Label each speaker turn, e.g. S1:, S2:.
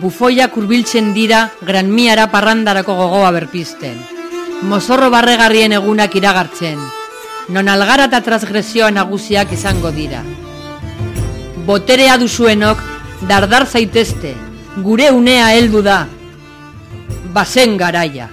S1: bufoiak urbiltzen dira granmiara parrandarako gogoa berpisten. Mozorro barregarrien egunak iragartzen, non algara eta transgresioa nagusiak izango dira. Boterea duzuenok, dardar zaitezte, gure unea heldu da, bazen garaia.